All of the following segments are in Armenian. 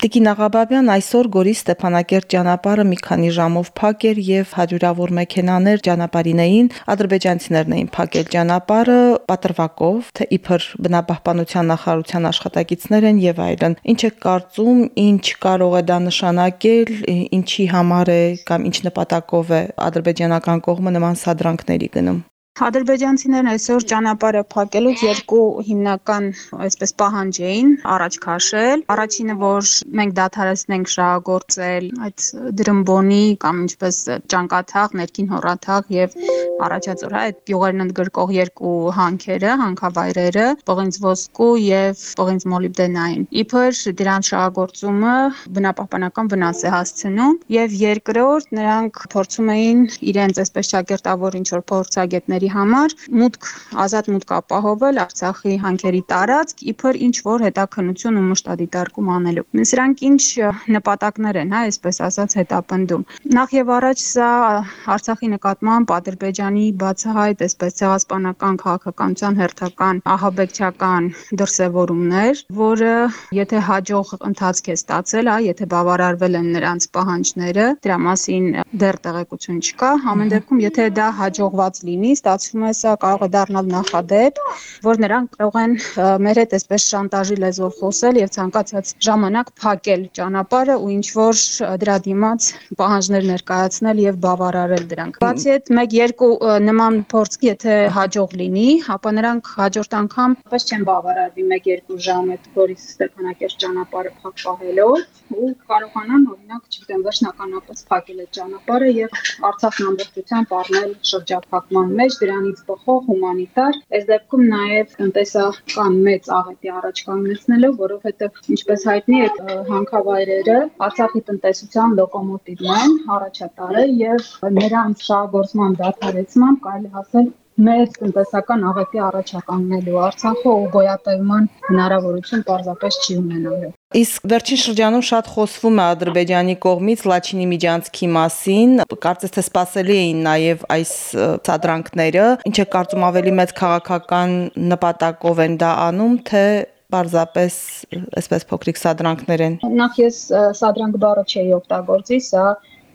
Տիկին Աղաբաբյան այսօր Գորի Ստեփանակերտ ճանապարհը մի քանի ժամով փակ էր եւ հաջուրավոր մեքենաներ ճանապարհին էին, ադրբեջանցիներն էին փակել ճանապարհը պատրվակով, թե իբր բնապահպանության նախարարության աշխատակիցներ են եւ այլն։ Ինչ է կարծում, ինչ կարող է դա նշանակել, ինչի համար է կամ ինչ նպատակով է ադրբեջանական կողմը նման սադրանքների գնում։ Ադրբեջանցիներն այսօր ճանապարհը փակելուց երկու հիմնական այսպես պահանջ էին. առաջ քաշել։ Առաջինը, որ մենք դադարեցնենք շահագործել այդ դրմբոնի կամ ինչպես ճանկաթաղ, ներքին հորաթաղ եւ առաջածոր հա այդ յուղերն ընդգրկող երկու հանքերը, հանքավայրերը, պողինձ ոսկու եւ պողինձ մոլիբդենային։ Իբր դրանց շահագործումը բնապահպանական վնաս է հասցնում եւ երկրորդ նրանք փորձում էին իրենց այսպես ճակերտավոր ինչ որ փորձագետների համար մուտք ազատ մուտք ապահովել Արցախի հանքերի տարածք իբր ինչ որ հետաքնություն ու մշտադիտարկում անելու։ Սրանք ինչ նպատակներ են, հա, այսպես ասած հետապնդում։ Նախ եւ առաջ սա Արցախի նկատմամբ Ադրբեջանի բացահայտ այսպես ցեղասպանական քաղաքականության հերթական ահաբեկչական դրսևորումներ, որը եթե հաջող ընթացք է ստացել, հա, եթե բավարարվել են նրանց պահանջները, դրա մասին դեռ տեղեկություն չկա։ Ամեն դեպքում, եթե դա հաջողված լինի, ստացվում է սա կարող է դառնալ նախադեպ, որ նրանք կարող են մեր հետ այսպես շանտաժի լեզվով խոսել եւ ցանկացած ժամանակ փակել ճանապարհը ու ինչ որ դրա դիմաց պահանջներ ներկայացնել եւ բավարարել դրանք։ Բացի այդ 1-2 նման փորձ եթե հաջող լինի, ապա նրանք հաջորդ անգամ պես չեն բավարարվի 1-2 ժամ այդ Գորիս Ստեփանակերտ ճանապարհը փակ պահելով ու կարողանան օրինակ, չգիտեմ, վերջնականապես փակել այդ ճանապարհը եւ Արցախն ամբողջությամբ առնել շրջափակման մեջ դրանից բխող հումանիտար, այս դեպքում նաև տնտեսական մեծ աղետի առաջ կանգնեցնելով, որովհետև ինչպես հայտնի է, հանքավայրերը Արցախի տնտեսության լոկոմոտիվն են, առաջատարը եւ նրանց շահագործման դադարեցմամբ կարելի ասել մեծ տնտեսական աղետի առաջականնելու Արցախը ու գոյատևման հնարավորություն պարզապես չի ունենալու։ Իսկ վերջին շրջանում շատ խոսվում է Ադրբեջանի կողմից Լաչինի միջանցքի մասին, կարծես թե սпасելի էին նաև այս ցադրանքները, ինչը կարծում ավելի մեծ քաղաքական նպատակով են դա անում, թե պարզապես այսպես փոքրիկ սադրանքներ են։ Նախ ես սադրանք բառը չէի օգտագործի, սա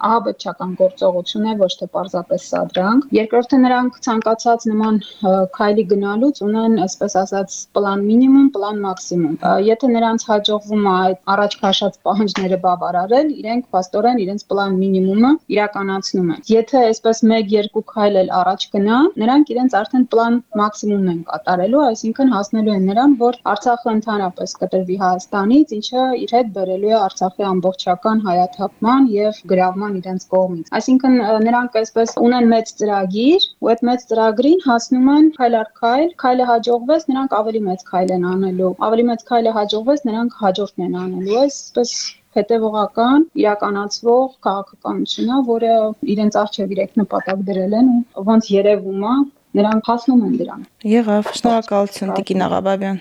ահաբեկչական գործողություն է, ոչ թե պարզապես սադրանք։ Երկրորդը նրանք ցանկացած նման քայլի գնալուց ունեն, այսպես ասած, պլան մինիմում, պլան մաքսիմում։ Եթե նրանց հաջողվում է այդ առաջ քաշած պահանջները բավարարել, իրենք փաստորեն իրենց պլան մինիմումը իրականացնում են։ Եթե այսպես 1-2 քայլ էլ առաջ գնան, նրանք իրենց արդեն պլան մաքսիմումն են կատարելու, այսինքն հասնելու են նրան, որ Արցախը ընդհանրապես կտրվի Հայաստանից, ինչը իր հետ բերելու է Արցախի ամբողջական հայաթափման եւ գրավման կառավարման իրենց կողմից։ Այսինքն նրանք այսպես ունեն մեծ ծրագիր ու այդ մեծ ծրագրին հասնում են քայլ առ քայլ, քայլը հաջողվեց, նրանք ավելի մեծ քայլ են անելու։ Ավելի մեծ քայլը հաջողվեց, նրանք հաջորդն են անելու։ Այսպես հետևողական իրականացվող քաղաքականություն է, որը իրենց արժև իրեք նպատակ դրել են ու ոնց երևում է նրանք հասնում են դրան։ Եղավ, շնորհակալություն Տիկին Աղաբաբյան։